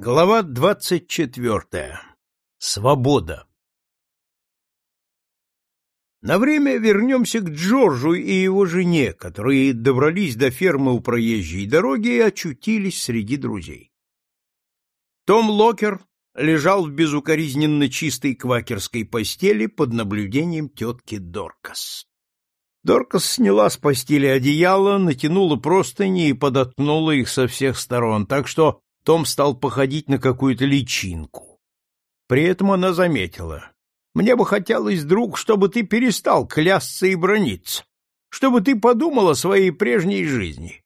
Глава двадцать четвертая. Свобода. На время вернемся к Джорджу и его жене, которые добрались до фермы у проезжей дороги и очутились среди друзей. Том Локер лежал в безукоризненно чистой квакерской постели под наблюдением тетки Доркас. Доркас сняла с постели одеяло, натянула простыни и подоткнула их со всех сторон, так что том стал походить на какую-то личинку. При этом она заметила. «Мне бы хотелось, друг, чтобы ты перестал клясться и брониться, чтобы ты подумал о своей прежней жизни».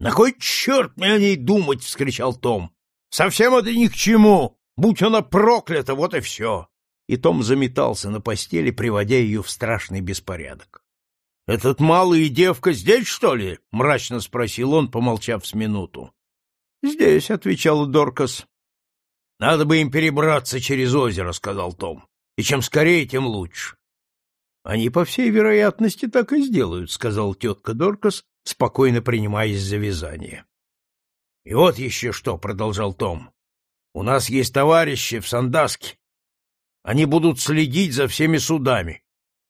«На кой черт мне о ней думать?» — вскричал Том. «Совсем это ни к чему! Будь она проклята, вот и все!» И Том заметался на постели, приводя ее в страшный беспорядок. «Этот малый девка здесь, что ли?» — мрачно спросил он, помолчав с минуту. Здесь, отвечал Доркас. Надо бы им перебраться через озеро, сказал Том. И чем скорее, тем лучше. Они, по всей вероятности, так и сделают, сказал тетка Доркас, спокойно принимаясь за вязание. И вот еще что, продолжал Том. У нас есть товарищи в Сандаске. Они будут следить за всеми судами.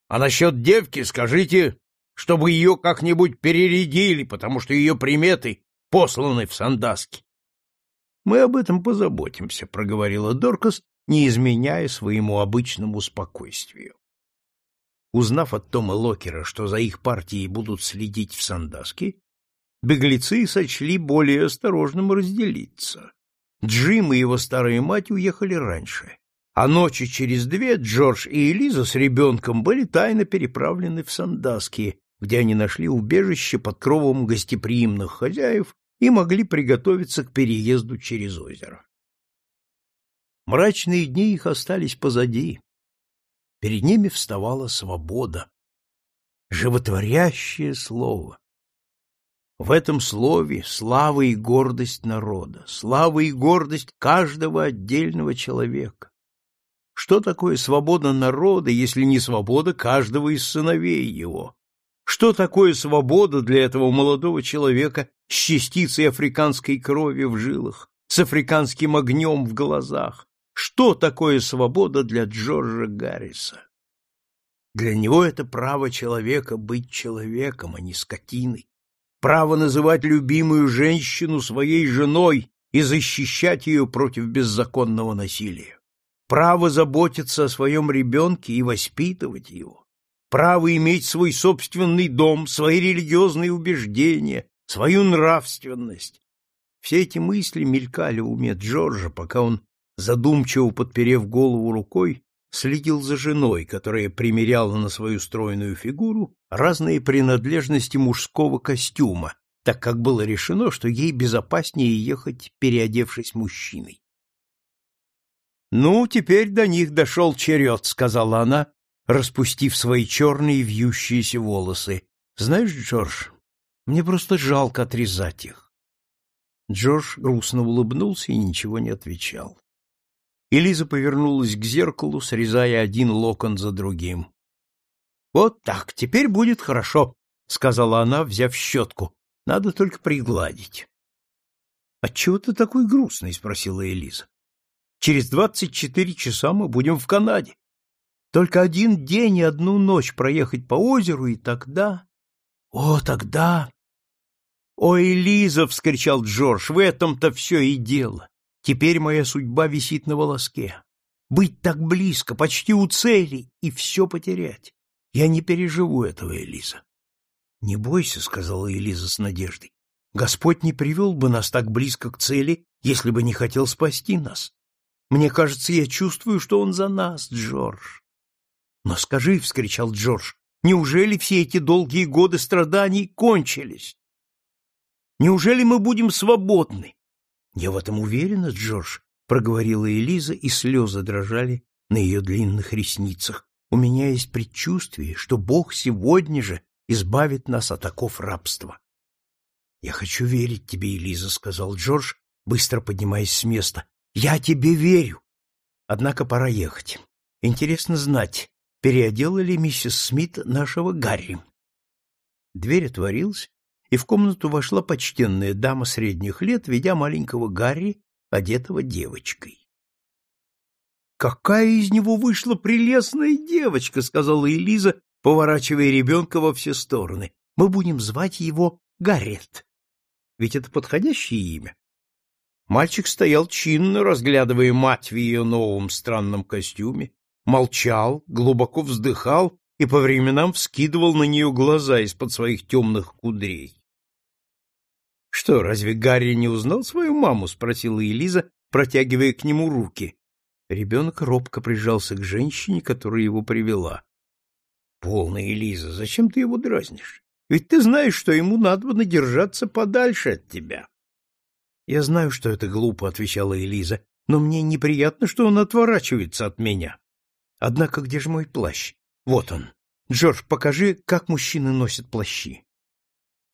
А насчет девки скажите, чтобы ее как-нибудь перередили, потому что ее приметы посланы в Сандаски. Мы об этом позаботимся, проговорила Доркас, не изменяя своему обычному спокойствию. Узнав от Тома Локера, что за их партией будут следить в Сандаске, беглецы сочли более осторожным разделиться. Джим и его старая мать уехали раньше, а ночи через две Джордж и Элиза с ребенком были тайно переправлены в Сандаски, где они нашли убежище под кровом гостеприимных хозяев и могли приготовиться к переезду через озеро. Мрачные дни их остались позади. Перед ними вставала свобода, животворящее слово. В этом слове слава и гордость народа, слава и гордость каждого отдельного человека. Что такое свобода народа, если не свобода каждого из сыновей его? Что такое свобода для этого молодого человека с частицей африканской крови в жилах, с африканским огнем в глазах? Что такое свобода для Джорджа Гарриса? Для него это право человека быть человеком, а не скотиной. Право называть любимую женщину своей женой и защищать ее против беззаконного насилия. Право заботиться о своем ребенке и воспитывать его право иметь свой собственный дом, свои религиозные убеждения, свою нравственность. Все эти мысли мелькали в уме Джорджа, пока он, задумчиво подперев голову рукой, следил за женой, которая примеряла на свою стройную фигуру разные принадлежности мужского костюма, так как было решено, что ей безопаснее ехать, переодевшись мужчиной. «Ну, теперь до них дошел черед», — сказала она, распустив свои черные вьющиеся волосы. Знаешь, Джордж, мне просто жалко отрезать их. Джордж грустно улыбнулся и ничего не отвечал. Элиза повернулась к зеркалу, срезая один локон за другим. — Вот так, теперь будет хорошо, — сказала она, взяв щетку. — Надо только пригладить. — Отчего ты такой грустный? — спросила Элиза. — Через двадцать четыре часа мы будем в Канаде. Только один день и одну ночь проехать по озеру, и тогда... О, тогда... «Ой, Лиза!» — вскричал Джордж. «В этом-то все и дело. Теперь моя судьба висит на волоске. Быть так близко, почти у цели, и все потерять. Я не переживу этого, Элиза». «Не бойся», — сказала Элиза с надеждой. «Господь не привел бы нас так близко к цели, если бы не хотел спасти нас. Мне кажется, я чувствую, что он за нас, Джордж. Но скажи, — вскричал Джордж, — неужели все эти долгие годы страданий кончились? Неужели мы будем свободны? Я в этом уверена, Джордж, — проговорила Элиза, и слезы дрожали на ее длинных ресницах. У меня есть предчувствие, что Бог сегодня же избавит нас от оков рабства. — Я хочу верить тебе, Элиза, — сказал Джордж, быстро поднимаясь с места. — Я тебе верю. Однако пора ехать. Интересно знать, переодела ли миссис Смит нашего Гарри. Дверь отворилась, и в комнату вошла почтенная дама средних лет, ведя маленького Гарри, одетого девочкой. «Какая из него вышла прелестная девочка!» — сказала Элиза, поворачивая ребенка во все стороны. «Мы будем звать его Гаррет. Ведь это подходящее имя». Мальчик стоял чинно, разглядывая мать в ее новом странном костюме, молчал, глубоко вздыхал и по временам вскидывал на нее глаза из-под своих темных кудрей. — Что, разве Гарри не узнал свою маму? — спросила Элиза, протягивая к нему руки. Ребенок робко прижался к женщине, которая его привела. — Полная Элиза, зачем ты его дразнишь? Ведь ты знаешь, что ему надо бы держаться подальше от тебя. — Я знаю, что это глупо, — отвечала Элиза, — но мне неприятно, что он отворачивается от меня. Однако где же мой плащ? Вот он. Джордж, покажи, как мужчины носят плащи.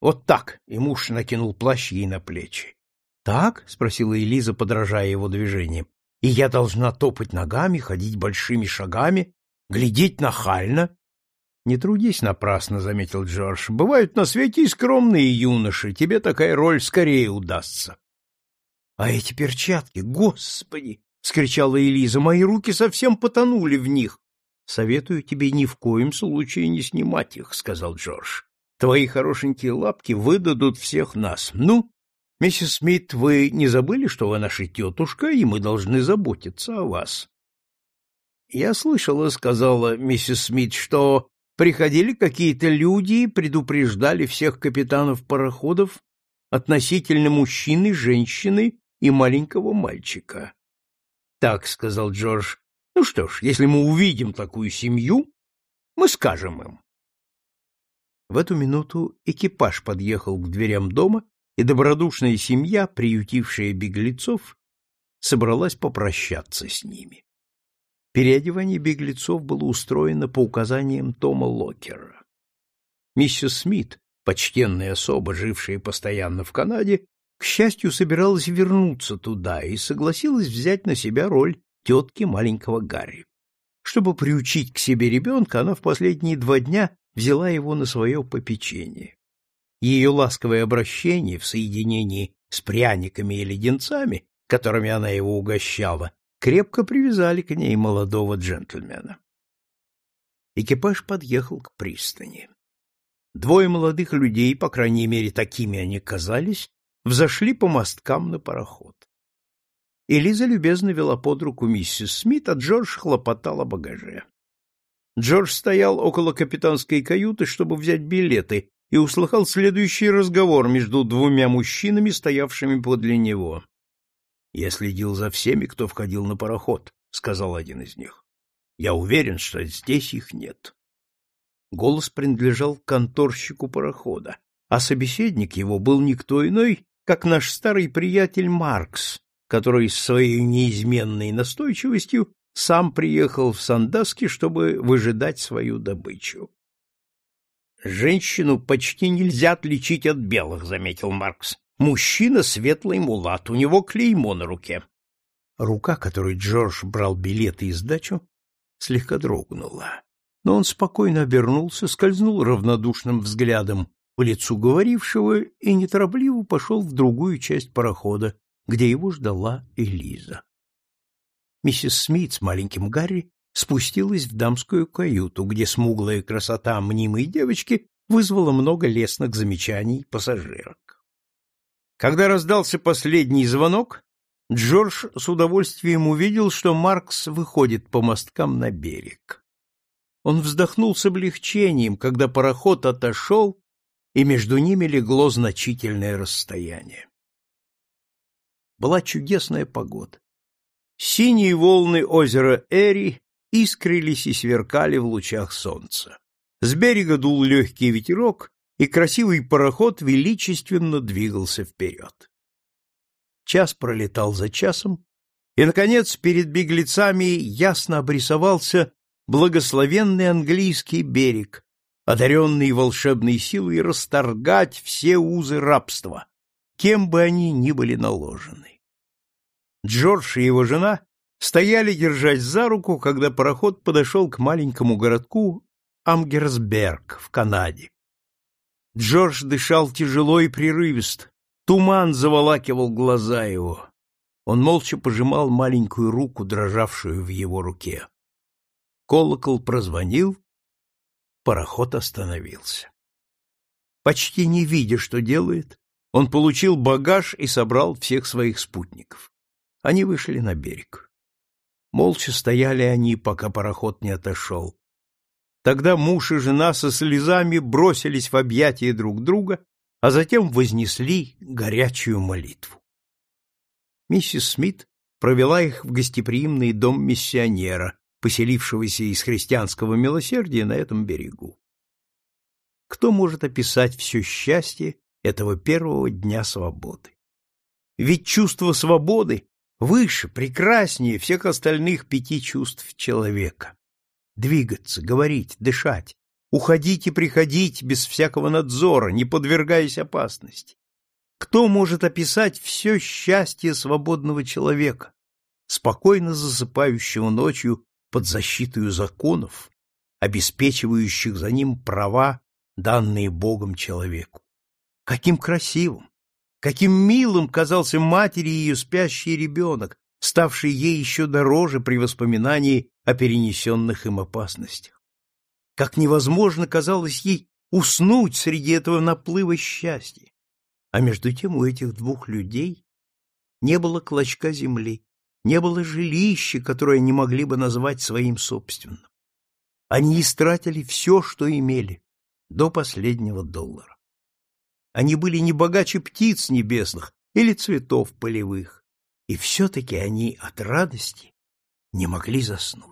Вот так, и муж накинул плащ ей на плечи. Так? спросила Элиза, подражая его движениям. И я должна топать ногами, ходить большими шагами, глядеть нахально? Не трудись напрасно, заметил Джордж. Бывают на свете и скромные юноши, тебе такая роль скорее удастся. А эти перчатки, господи, вскричала Элиза. Мои руки совсем потонули в них. Советую тебе ни в коем случае не снимать их, сказал Джордж. Твои хорошенькие лапки выдадут всех нас. Ну, миссис Смит, вы не забыли, что вы наша тетушка, и мы должны заботиться о вас? Я слышала, сказала миссис Смит, что приходили какие-то люди и предупреждали всех капитанов пароходов относительно мужчины, женщины и маленького мальчика. Так, сказал Джордж, ну что ж, если мы увидим такую семью, мы скажем им. В эту минуту экипаж подъехал к дверям дома, и добродушная семья, приютившая беглецов, собралась попрощаться с ними. Переодевание беглецов было устроено по указаниям Тома Локера. Миссис Смит, почтенная особа, жившая постоянно в Канаде, к счастью, собиралась вернуться туда и согласилась взять на себя роль тетки маленького Гарри. Чтобы приучить к себе ребенка, она в последние два дня взяла его на свое попечение. Ее ласковое обращение в соединении с пряниками и леденцами, которыми она его угощала, крепко привязали к ней молодого джентльмена. Экипаж подъехал к пристани. Двое молодых людей, по крайней мере, такими они казались, взошли по мосткам на пароход. Элиза любезно вела под руку миссис Смит, а Джордж хлопотал о багаже. Джордж стоял около капитанской каюты, чтобы взять билеты, и услыхал следующий разговор между двумя мужчинами, стоявшими подле него. — Я следил за всеми, кто входил на пароход, — сказал один из них. — Я уверен, что здесь их нет. Голос принадлежал конторщику парохода, а собеседник его был никто иной, как наш старый приятель Маркс, который с своей неизменной настойчивостью сам приехал в Сандаски, чтобы выжидать свою добычу. Женщину почти нельзя отличить от белых, заметил Маркс. Мужчина светлый мулат, у него клеймо на руке. Рука, которой Джордж брал билеты и сдачу, слегка дрогнула. Но он спокойно обернулся, скользнул равнодушным взглядом по лицу говорившего и неторопливо пошел в другую часть парохода, где его ждала Элиза. Миссис Смит с маленьким Гарри спустилась в дамскую каюту, где смуглая красота мнимой девочки вызвала много лестных замечаний пассажирок. Когда раздался последний звонок, Джордж с удовольствием увидел, что Маркс выходит по мосткам на берег. Он вздохнул с облегчением, когда пароход отошел и между ними легло значительное расстояние. Была чудесная погода. Синие волны озера Эри искрились и сверкали в лучах солнца. С берега дул легкий ветерок, и красивый пароход величественно двигался вперед. Час пролетал за часом, и, наконец, перед беглецами ясно обрисовался благословенный английский берег, одаренный волшебной силой расторгать все узы рабства, кем бы они ни были наложены. Джордж и его жена стояли держась за руку, когда пароход подошел к маленькому городку Амгерсберг в Канаде. Джордж дышал тяжело и прерывисто, туман заволакивал глаза его. Он молча пожимал маленькую руку, дрожавшую в его руке. Колокол прозвонил, пароход остановился. Почти не видя, что делает, он получил багаж и собрал всех своих спутников. Они вышли на берег. Молча стояли они, пока пароход не отошел. Тогда муж и жена со слезами бросились в объятия друг друга, а затем вознесли горячую молитву. Миссис Смит провела их в гостеприимный дом миссионера, поселившегося из христианского милосердия на этом берегу. Кто может описать все счастье этого первого дня свободы? Ведь чувство свободы выше, прекраснее всех остальных пяти чувств человека. Двигаться, говорить, дышать, уходить и приходить без всякого надзора, не подвергаясь опасности. Кто может описать все счастье свободного человека, спокойно засыпающего ночью под защитой законов, обеспечивающих за ним права данные Богом человеку. Каким красивым, каким милым казался матери ее спящий ребенок, ставший ей еще дороже при воспоминании о перенесенных им опасностях. Как невозможно казалось ей уснуть среди этого наплыва счастья. А между тем у этих двух людей не было клочка земли, не было жилища, которое они могли бы назвать своим собственным. Они истратили все, что имели, до последнего доллара. Они были не богаче птиц небесных или цветов полевых, и все-таки они от радости не могли заснуть.